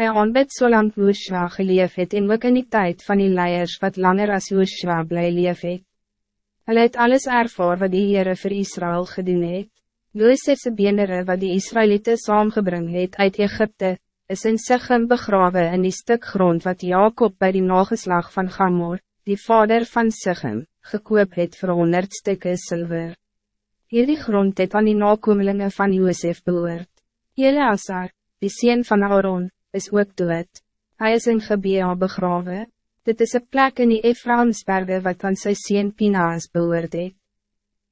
Hij aanbid so lang Joshua geleef het en ook in die tijd van die leiers wat langer als Joshua bly leef het. Hulle het alles ervaar wat die Heere vir Israël gedoen het. Joosefse beenere wat die Israëlieten saamgebring het uit Egypte, is in Sichem begraven in die stuk grond wat Jacob bij die nageslag van Gamor, die vader van Sichem, gekoop het vir honderd stukken zilver. Hierdie grond het aan die nakomelingen van Joosef behoort. Eleazar, die sien van Aaron, is ook dood. Hij is in Gebea begraven. Dit is een plek in die Ephraimsberge wat aan sy sien Pinaas behoort het.